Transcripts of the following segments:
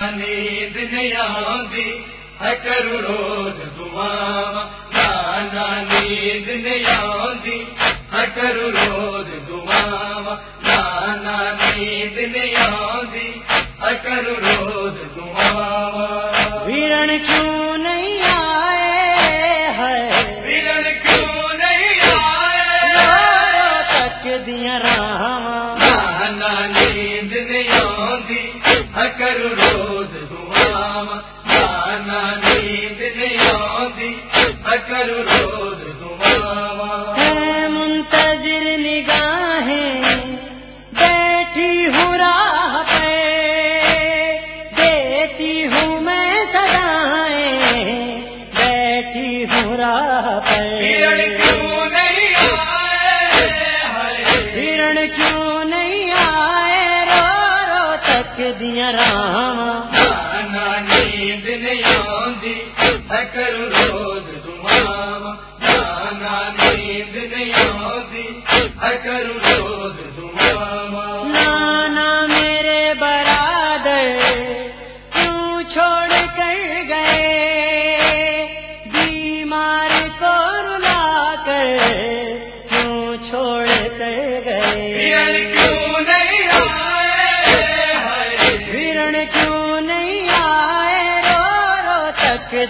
نیند نیادی کرو روز دعا نانا نیند نیادی کرو روز دعا نانا نیند نیادی کرو روز دعا۔ ویرن کیوں نہیں آئے ہے ویرن کیوں نہیں آئے؟ تک دیا رام نانا نیند نیادی کرو روز منتظر نگاہیں بیٹھی ہوں راہ پہ۔ دیتی ہوں میں سدائیں بیٹھی ہوں راہ پہ۔ کیوں نہیں آئے؟ ہرن کیوں نہیں آئے؟ رو رو تک دیا رام نانا نیند نہیں آندی کروں روز دعا نانا نیند نہیں آندی کروں روز دعا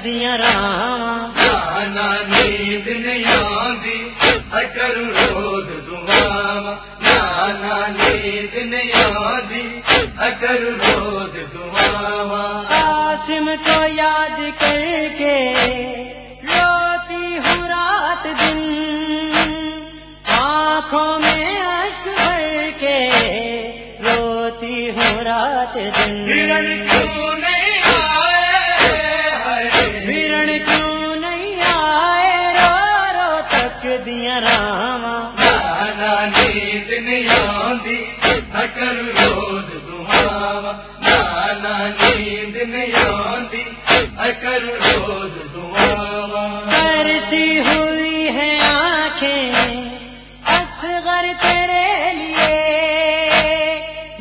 دیا رام نانا نیند نہیں آندی کرو روز دعا نانا نیند نہیں آندی کرو روز دعا قاسم کو یاد کر کے روتی ہوں رات دن۔ آنکھوں میں اشک بھر کے روتی ہوں رات دن۔ نانا نیند نہیں آندی کرو روز دعا نانا نیند نہیں آندی کرو روز دعا کرتی ہوئی ہے آنکھیں اصغر تیرے لیے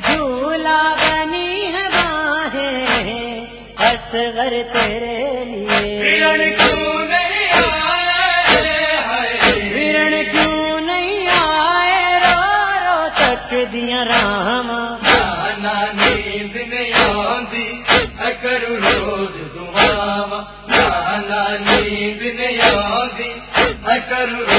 جھولا بنی ہے باہیں اصغر تیرے لیے دیا رام نیند نہیں آدی کرو روز دعا نانا نیند نہیں آدی آندی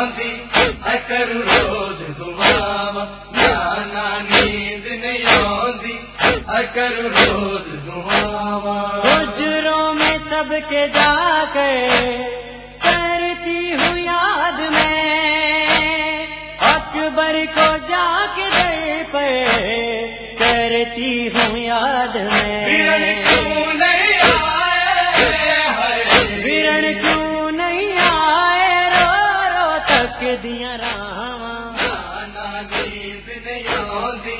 نہیں آندی اگر روز دعا نانا نیند نہیں آندی اگر روز دعا گجروں میں سب کے جا کر کرتی ہوں یاد میں۔ اکبر کو جا کے در پر کرتی ہوں یاد میں۔ نانا نیند نہیں آندی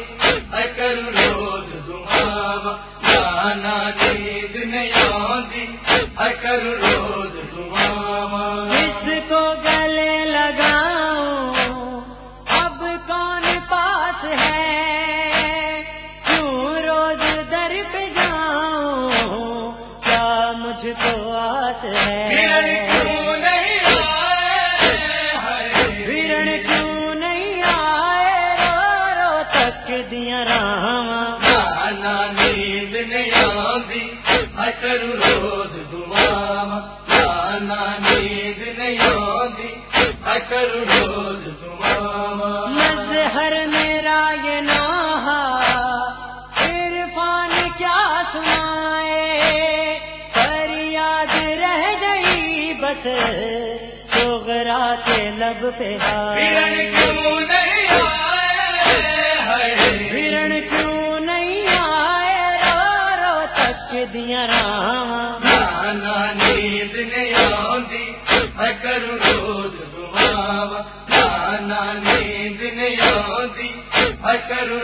اگر روز دعا نانا نیند نہیں آندی اگر روز دعا اس کو گلے لگاؤں، اب کون پاس ہے؟ کیوں روز در پہ جاؤں؟ کیا مجھ کو آس ہے؟ روز دعا نانا نیند روز مظہر میرا یہ عرفان کیا سنائے؟ پر یاد رہ گئی بس سوگرا کے لب پہ کیوں نہیں آئے؟ تک دیا رام نیند نہیں آدھی کروں روز دعا نیند نہیں آدھی میں کروں